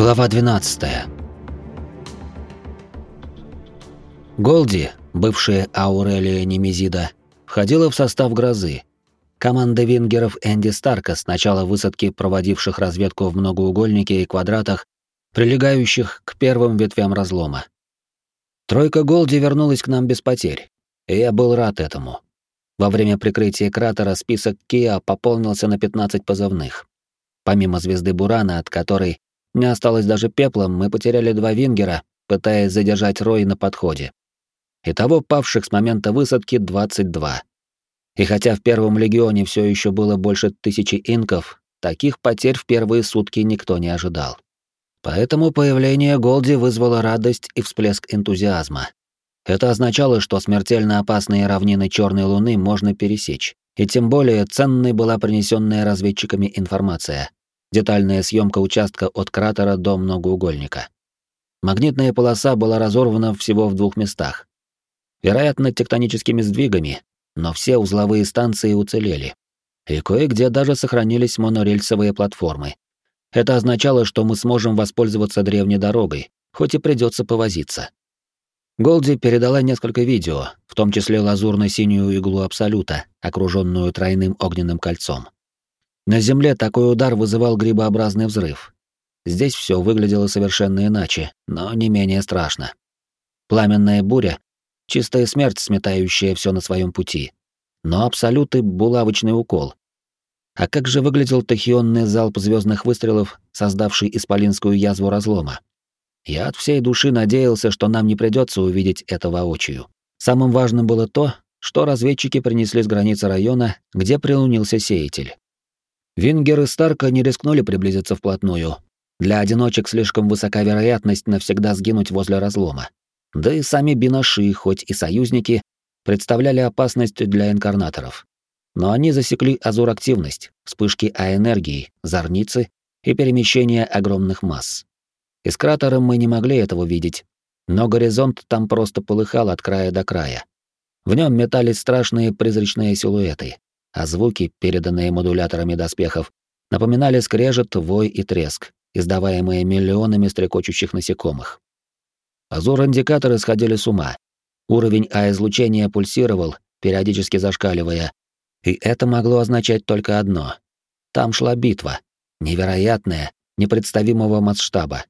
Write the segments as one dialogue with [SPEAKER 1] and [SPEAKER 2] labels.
[SPEAKER 1] Глава 12. Голди, бывшая Аурелия Немезида, входила в состав грозы. Команда вингеров Энди Старка с начала высадки, проводивших разведку в многоугольнике и квадратах, прилегающих к первым ветвям разлома. Тройка Голди вернулась к нам без потерь, и я был рад этому. Во время прикрытия кратера список Киа пополнился на 15 позывных. Помимо звезды Бурана, от которой не осталось даже пеплом, мы потеряли два вингера, пытаясь задержать Рой на подходе. Итого павших с момента высадки 22. И хотя в первом легионе все еще было больше тысячи инков, таких потерь в первые сутки никто не ожидал. Поэтому появление Голди вызвало радость и всплеск энтузиазма. Это означало, что смертельно опасные равнины Черной Луны можно пересечь, и тем более ценной была принесенная разведчиками информация детальная съемка участка от кратера до многоугольника. Магнитная полоса была разорвана всего в двух местах. Вероятно, тектоническими сдвигами, но все узловые станции уцелели. И кое-где даже сохранились монорельсовые платформы. Это означало, что мы сможем воспользоваться древней дорогой, хоть и придется повозиться. Голди передала несколько видео, в том числе лазурно-синюю иглу Абсолюта, окруженную тройным огненным кольцом. На Земле такой удар вызывал грибообразный взрыв. Здесь все выглядело совершенно иначе, но не менее страшно. Пламенная буря — чистая смерть, сметающая все на своем пути. Но абсолюты — булавочный укол. А как же выглядел тахионный залп звездных выстрелов, создавший исполинскую язву разлома? Я от всей души надеялся, что нам не придется увидеть это воочию. Самым важным было то, что разведчики принесли с границы района, где прилунился сеятель. Вингеры Старка не рискнули приблизиться вплотную. Для одиночек слишком высока вероятность навсегда сгинуть возле разлома. Да и сами бинаши, хоть и союзники, представляли опасность для инкарнаторов. Но они засекли азур-активность, вспышки А-энергии, зорницы и перемещение огромных масс. Из кратера мы не могли этого видеть, но горизонт там просто полыхал от края до края. В нем метались страшные призрачные силуэты, а звуки, переданные модуляторами доспехов, напоминали скрежет, вой и треск, издаваемые миллионами стрекочущих насекомых. Азур-индикаторы сходили с ума. Уровень А-излучения пульсировал, периодически зашкаливая, и это могло означать только одно. Там шла битва, невероятная, непредставимого масштаба.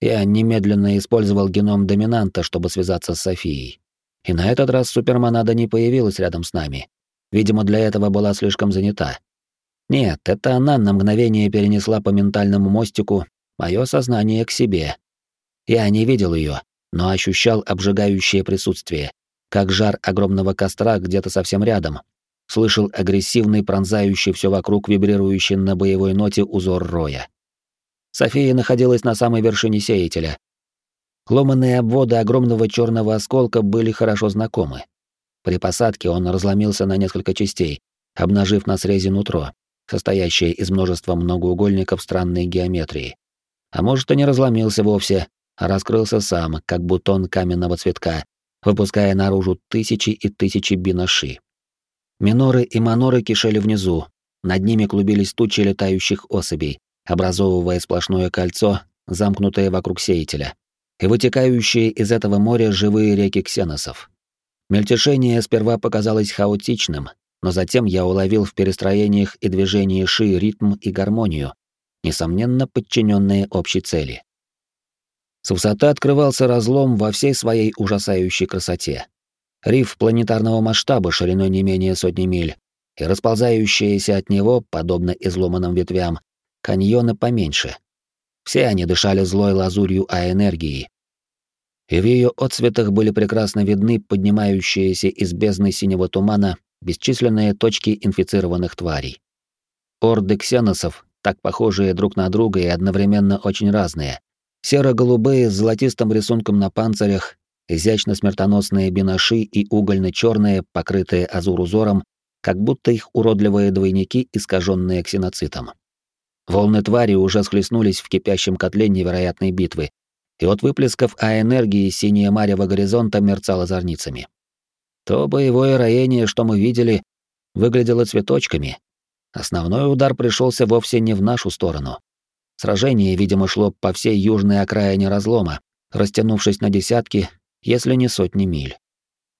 [SPEAKER 1] Я немедленно использовал геном доминанта, чтобы связаться с Софией. И на этот раз супермонада не появилась рядом с нами, Видимо, для этого была слишком занята. Нет, это она на мгновение перенесла по ментальному мостику мое сознание к себе. Я не видел ее, но ощущал обжигающее присутствие, как жар огромного костра где-то совсем рядом. Слышал агрессивный, пронзающий все вокруг вибрирующий на боевой ноте узор роя. София находилась на самой вершине сеятеля. Ломанные обводы огромного черного осколка были хорошо знакомы. При посадке он разломился на несколько частей, обнажив на срезе нутро, состоящее из множества многоугольников странной геометрии. А может, и не разломился вовсе, а раскрылся сам, как бутон каменного цветка, выпуская наружу тысячи и тысячи биноши. Миноры и маноры кишели внизу, над ними клубились тучи летающих особей, образовывая сплошное кольцо, замкнутое вокруг сеятеля, и вытекающие из этого моря живые реки ксеносов. Мельтешение сперва показалось хаотичным, но затем я уловил в перестроениях и движении Ши ритм и гармонию, несомненно подчиненные общей цели. С высоты открывался разлом во всей своей ужасающей красоте. Риф планетарного масштаба шириной не менее сотни миль, и расползающиеся от него, подобно изломанным ветвям, каньоны поменьше. Все они дышали злой лазурью А-энергии, и в ее отцветах были прекрасно видны поднимающиеся из бездны синего тумана бесчисленные точки инфицированных тварей. Орды ксеносов, так похожие друг на друга и одновременно очень разные. Серо-голубые с золотистым рисунком на панцирях, изящно смертоносные бинаши и угольно-черные, покрытые азур-узором, как будто их уродливые двойники, искаженные ксеноцитом. Волны твари уже схлестнулись в кипящем котле невероятной битвы, и от выплесков А-энергии синяя марево горизонта мерцала зорницами. То боевое роение, что мы видели, выглядело цветочками. Основной удар пришелся вовсе не в нашу сторону. Сражение, видимо, шло по всей южной окраине разлома, растянувшись на десятки, если не сотни миль.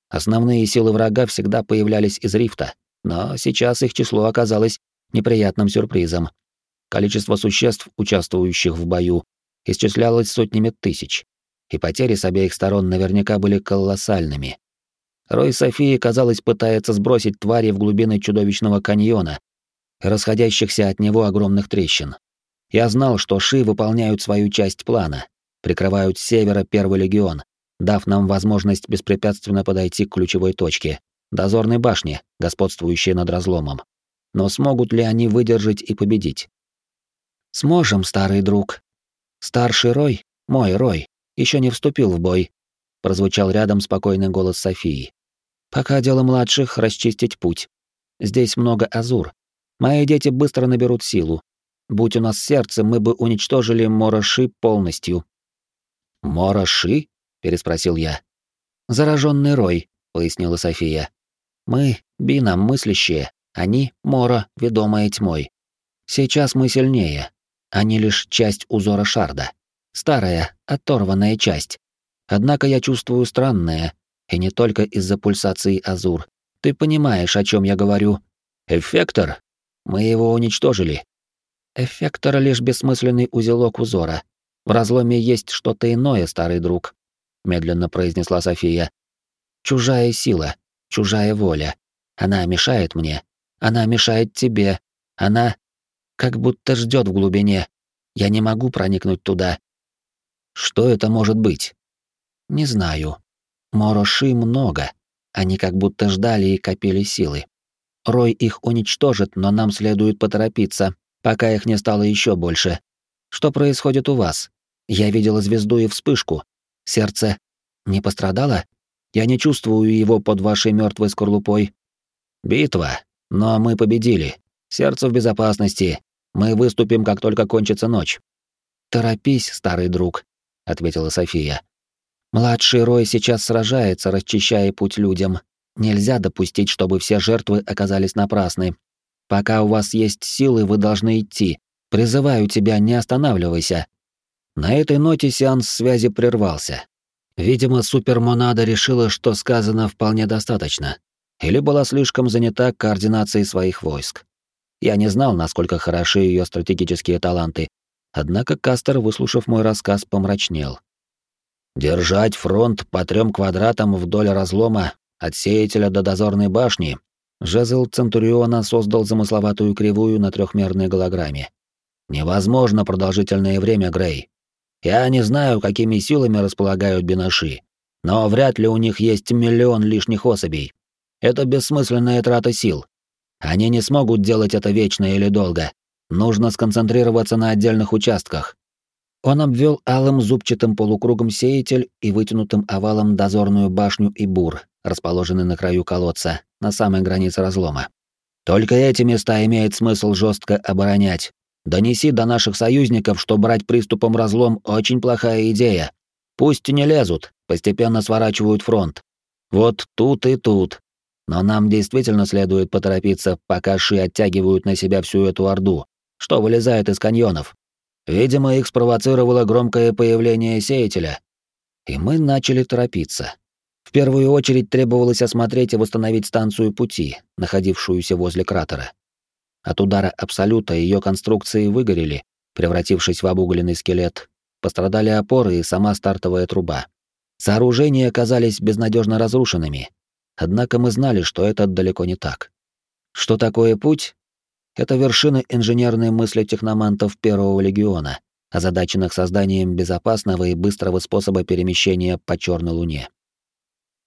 [SPEAKER 1] Основные силы врага всегда появлялись из рифта, но сейчас их число оказалось неприятным сюрпризом. Количество существ, участвующих в бою, исчислялось сотнями тысяч, и потери с обеих сторон наверняка были колоссальными. Рой Софии, казалось, пытается сбросить твари в глубины чудовищного каньона, расходящихся от него огромных трещин. Я знал, что Ши выполняют свою часть плана, прикрывают с севера Первый легион, дав нам возможность беспрепятственно подойти к ключевой точке — дозорной башне, господствующей над разломом. Но смогут ли они выдержать и победить? «Сможем, старый друг. Старший Рой, мой Рой, еще не вступил в бой», — прозвучал рядом спокойный голос Софии. «Пока дело младших — расчистить путь. Здесь много азур. Мои дети быстро наберут силу. Будь у нас сердце, мы бы уничтожили Мороши полностью». «Мороши?» — переспросил я. «Зараженный Рой», — пояснила София. «Мы — Бина, мыслящие, они — Мора, ведомая тьмой. Сейчас мы сильнее. Они лишь часть узора Шарда. Старая, оторванная часть. Однако я чувствую странное, и не только из-за пульсации Азур. Ты понимаешь, о чем я говорю. Эффектор? Мы его уничтожили. Эффектор — лишь бессмысленный узелок узора. В разломе есть что-то иное, старый друг медленно произнесла София. Чужая сила, чужая воля. Она мешает мне. Она мешает тебе. Она как будто ждет в глубине. Я не могу проникнуть туда. Что это может быть? Не знаю. Мороши много. Они как будто ждали и копили силы. Рой их уничтожит, но нам следует поторопиться, пока их не стало еще больше. Что происходит у вас? Я видела звезду и вспышку. Сердце не пострадало? Я не чувствую его под вашей мертвой скорлупой. Битва, но мы победили. Сердце в безопасности. Мы выступим, как только кончится ночь. Торопись, старый друг, ответила София. Младший Рой сейчас сражается, расчищая путь людям. Нельзя допустить, чтобы все жертвы оказались напрасны. Пока у вас есть силы, вы должны идти. Призываю тебя, не останавливайся. На этой ноте сеанс связи прервался. Видимо, супермонада решила, что сказано вполне достаточно, или была слишком занята координацией своих войск. Я не знал, насколько хороши ее стратегические таланты, однако Кастер, выслушав мой рассказ, помрачнел. Держать фронт по трем квадратам вдоль разлома от сеятеля до дозорной башни. Жезл Центуриона создал замысловатую кривую на трехмерной голограмме. Невозможно продолжительное время, Грей. Я не знаю, какими силами располагают бинаши, но вряд ли у них есть миллион лишних особей. Это бессмысленная трата сил. Они не смогут делать это вечно или долго. Нужно сконцентрироваться на отдельных участках. Он обвел алым зубчатым полукругом сеятель и вытянутым овалом дозорную башню и бур, расположенный на краю колодца, на самой границе разлома. Только эти места имеет смысл жестко оборонять, Донеси до наших союзников, что брать приступом разлом очень плохая идея. Пусть не лезут, постепенно сворачивают фронт. Вот тут и тут. Но нам действительно следует поторопиться, пока ши оттягивают на себя всю эту орду, что вылезает из каньонов. Видимо, их спровоцировало громкое появление сеятеля. И мы начали торопиться. В первую очередь требовалось осмотреть и восстановить станцию пути, находившуюся возле кратера. От удара Абсолюта ее конструкции выгорели, превратившись в обугленный скелет. Пострадали опоры и сама стартовая труба. Сооружения оказались безнадежно разрушенными. Однако мы знали, что это далеко не так. Что такое путь? Это вершина инженерной мысли техномантов Первого легиона, озадаченных созданием безопасного и быстрого способа перемещения по Черной Луне.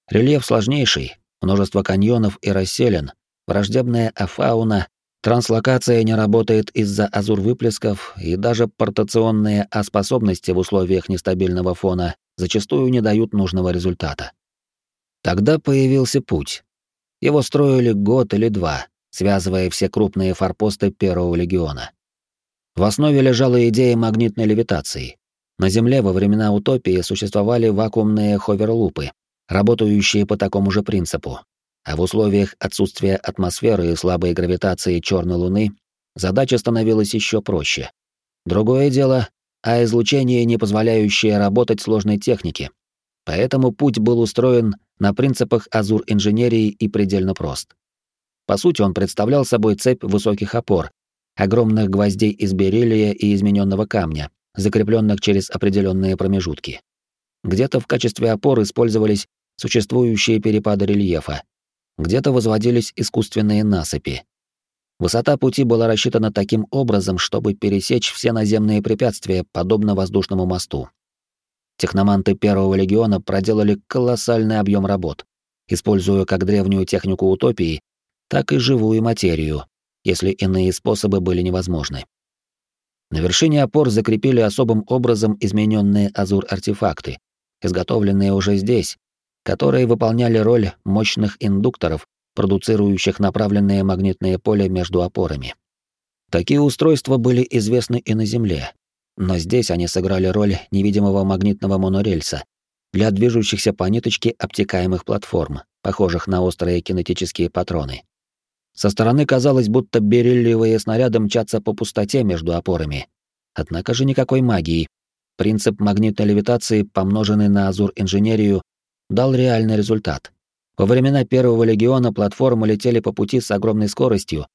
[SPEAKER 1] Рельеф сложнейший, множество каньонов и расселен, враждебная афауна, Транслокация не работает из-за азур-выплесков, и даже портационные А-способности в условиях нестабильного фона зачастую не дают нужного результата. Тогда появился путь. Его строили год или два, связывая все крупные форпосты Первого легиона. В основе лежала идея магнитной левитации. На Земле во времена утопии существовали вакуумные ховерлупы, работающие по такому же принципу, а в условиях отсутствия атмосферы и слабой гравитации черной Луны задача становилась еще проще. Другое дело, а излучение, не позволяющее работать сложной технике. Поэтому путь был устроен на принципах азур-инженерии и предельно прост. По сути, он представлял собой цепь высоких опор, огромных гвоздей из бериллия и измененного камня, закрепленных через определенные промежутки. Где-то в качестве опор использовались существующие перепады рельефа, где-то возводились искусственные насыпи. Высота пути была рассчитана таким образом, чтобы пересечь все наземные препятствия, подобно воздушному мосту. Техноманты Первого легиона проделали колоссальный объем работ, используя как древнюю технику утопии, так и живую материю, если иные способы были невозможны. На вершине опор закрепили особым образом измененные азур-артефакты, изготовленные уже здесь, которые выполняли роль мощных индукторов, продуцирующих направленное магнитное поле между опорами. Такие устройства были известны и на Земле, но здесь они сыграли роль невидимого магнитного монорельса для движущихся по ниточке обтекаемых платформ, похожих на острые кинетические патроны. Со стороны казалось, будто бериллиевые снаряды мчатся по пустоте между опорами. Однако же никакой магии. Принцип магнитной левитации, помноженный на азур-инженерию, дал реальный результат. Во времена Первого легиона платформы летели по пути с огромной скоростью.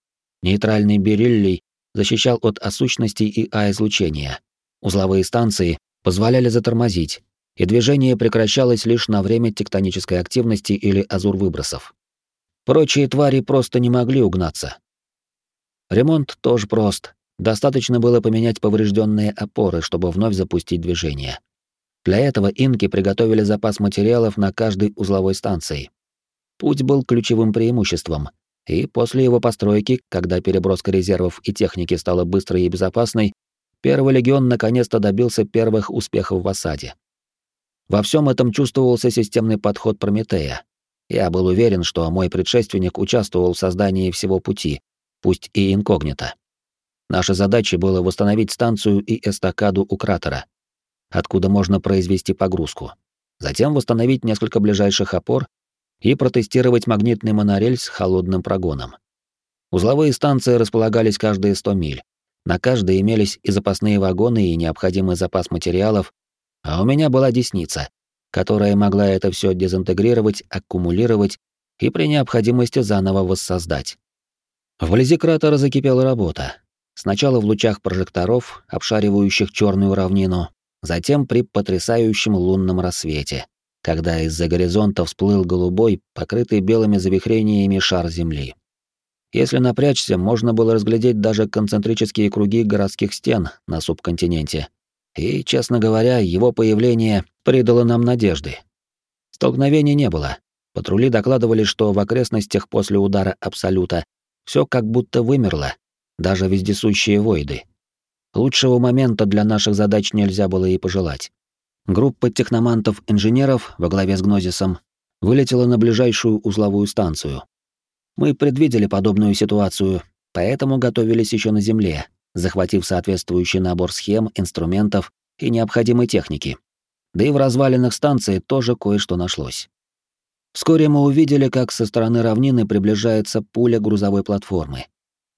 [SPEAKER 1] Нейтральный бериллий защищал от осущностей и А-излучения. Узловые станции позволяли затормозить, и движение прекращалось лишь на время тектонической активности или азур-выбросов. Прочие твари просто не могли угнаться. Ремонт тоже прост. Достаточно было поменять поврежденные опоры, чтобы вновь запустить движение. Для этого инки приготовили запас материалов на каждой узловой станции. Путь был ключевым преимуществом, и после его постройки, когда переброска резервов и техники стала быстрой и безопасной, Первый легион наконец-то добился первых успехов в осаде. Во всем этом чувствовался системный подход Прометея, я был уверен, что мой предшественник участвовал в создании всего пути, пусть и инкогнито. Наша задача была восстановить станцию и эстакаду у кратера, откуда можно произвести погрузку. Затем восстановить несколько ближайших опор и протестировать магнитный монорель с холодным прогоном. Узловые станции располагались каждые 100 миль. На каждой имелись и запасные вагоны, и необходимый запас материалов, а у меня была десница, которая могла это все дезинтегрировать, аккумулировать и при необходимости заново воссоздать. Вблизи кратера закипела работа. Сначала в лучах прожекторов, обшаривающих черную равнину, затем при потрясающем лунном рассвете, когда из-за горизонта всплыл голубой, покрытый белыми завихрениями шар Земли. Если напрячься, можно было разглядеть даже концентрические круги городских стен на субконтиненте, и, честно говоря, его появление придало нам надежды. Столкновений не было. Патрули докладывали, что в окрестностях после удара Абсолюта все как будто вымерло, даже вездесущие войды. Лучшего момента для наших задач нельзя было и пожелать. Группа техномантов-инженеров во главе с Гнозисом вылетела на ближайшую узловую станцию. Мы предвидели подобную ситуацию, поэтому готовились еще на Земле, захватив соответствующий набор схем, инструментов и необходимой техники. Да и в развалинах станции тоже кое-что нашлось. Вскоре мы увидели, как со стороны равнины приближается пуля грузовой платформы.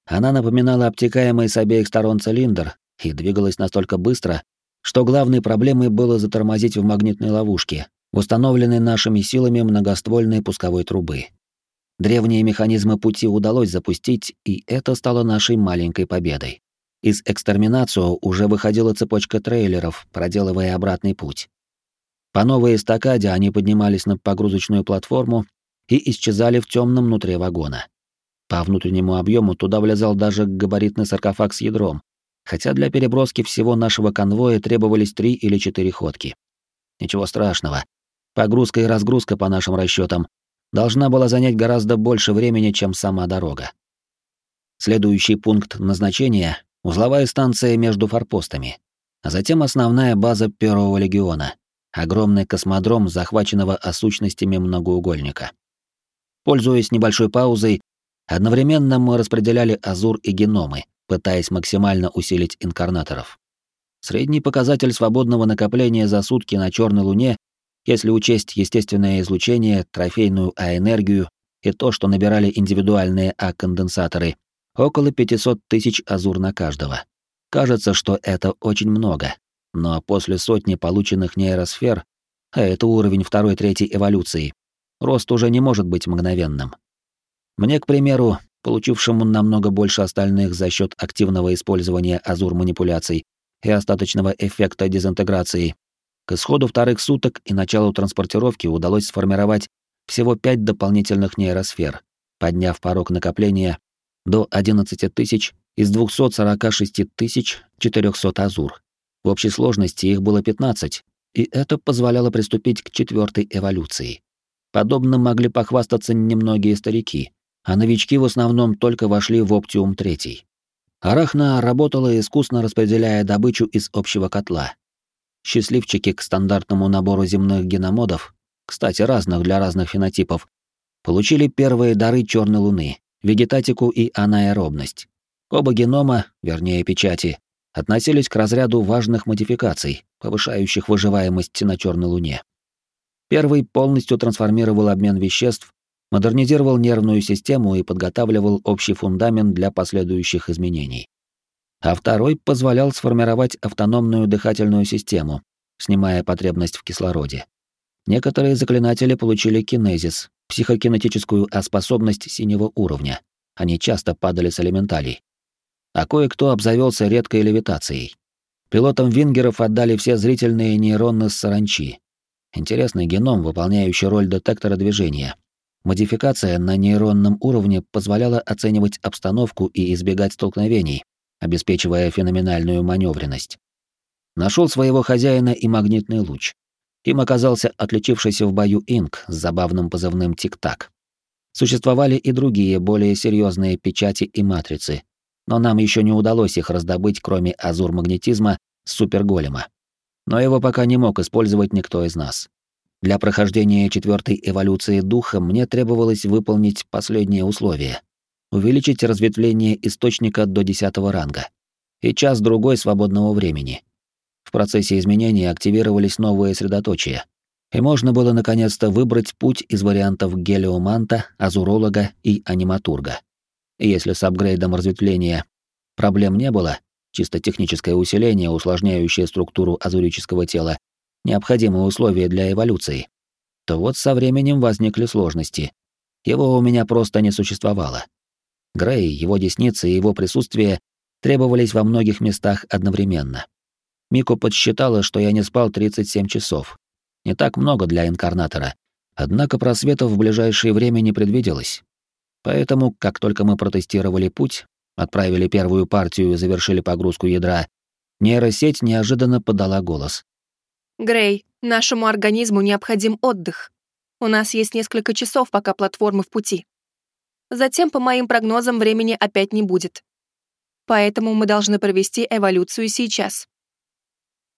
[SPEAKER 1] Она напоминала обтекаемый с обеих сторон цилиндр и двигалась настолько быстро, что главной проблемой было затормозить в магнитной ловушке, установленной нашими силами многоствольной пусковой трубы. Древние механизмы пути удалось запустить, и это стало нашей маленькой победой. Из экстерминацио уже выходила цепочка трейлеров, проделывая обратный путь. По новой эстакаде они поднимались на погрузочную платформу и исчезали в темном внутри вагона. По внутреннему объему туда влезал даже габаритный саркофаг с ядром, хотя для переброски всего нашего конвоя требовались три или четыре ходки. Ничего страшного. Погрузка и разгрузка, по нашим расчетам, должна была занять гораздо больше времени, чем сама дорога. Следующий пункт назначения узловая станция между форпостами, а затем основная база Первого легиона, огромный космодром, захваченного осущностями многоугольника. Пользуясь небольшой паузой, одновременно мы распределяли азур и геномы, пытаясь максимально усилить инкарнаторов. Средний показатель свободного накопления за сутки на Черной Луне, если учесть естественное излучение, трофейную А-энергию и то, что набирали индивидуальные А-конденсаторы, около 500 тысяч азур на каждого. Кажется, что это очень много, но после сотни полученных нейросфер, а это уровень второй-третьей эволюции, рост уже не может быть мгновенным. Мне, к примеру, получившему намного больше остальных за счет активного использования азур-манипуляций и остаточного эффекта дезинтеграции, к исходу вторых суток и началу транспортировки удалось сформировать всего пять дополнительных нейросфер, подняв порог накопления до 11 тысяч из 246 400 азур. В общей сложности их было 15, и это позволяло приступить к четвертой эволюции. Подобно могли похвастаться немногие старики, а новички в основном только вошли в Оптиум 3. Арахна работала искусно распределяя добычу из общего котла. Счастливчики к стандартному набору земных геномодов, кстати, разных для разных фенотипов, получили первые дары Черной Луны, вегетатику и анаэробность. Оба генома, вернее печати, относились к разряду важных модификаций, повышающих выживаемость на Черной Луне. Первый полностью трансформировал обмен веществ, модернизировал нервную систему и подготавливал общий фундамент для последующих изменений. А второй позволял сформировать автономную дыхательную систему, снимая потребность в кислороде. Некоторые заклинатели получили кинезис, психокинетическую способность синего уровня. Они часто падали с элементалей. А кое-кто обзавелся редкой левитацией. Пилотам вингеров отдали все зрительные нейроны с саранчи. Интересный геном, выполняющий роль детектора движения. Модификация на нейронном уровне позволяла оценивать обстановку и избегать столкновений, обеспечивая феноменальную маневренность. Нашел своего хозяина и магнитный луч. Им оказался отличившийся в бою Инк с забавным позывным Тик-Так. Существовали и другие, более серьезные печати и матрицы, но нам еще не удалось их раздобыть, кроме азур-магнетизма суперголема. Но его пока не мог использовать никто из нас. Для прохождения четвертой эволюции духа мне требовалось выполнить последнее условие — увеличить разветвление источника до десятого ранга и час-другой свободного времени — в процессе изменения активировались новые средоточия, и можно было наконец-то выбрать путь из вариантов гелиоманта, азуролога и аниматурга. Если с апгрейдом разветвления проблем не было, чисто техническое усиление, усложняющее структуру азурического тела, необходимые условия для эволюции, то вот со временем возникли сложности. Его у меня просто не существовало. Грей, его десница и его присутствие требовались во многих местах одновременно. Мико подсчитала, что я не спал 37 часов. Не так много для инкарнатора. Однако просветов в ближайшее время не предвиделось. Поэтому, как только мы протестировали путь, отправили первую партию и завершили погрузку ядра, нейросеть неожиданно подала голос.
[SPEAKER 2] «Грей, нашему организму необходим отдых. У нас есть несколько часов, пока платформы в пути. Затем, по моим прогнозам, времени опять не будет. Поэтому мы должны провести эволюцию сейчас.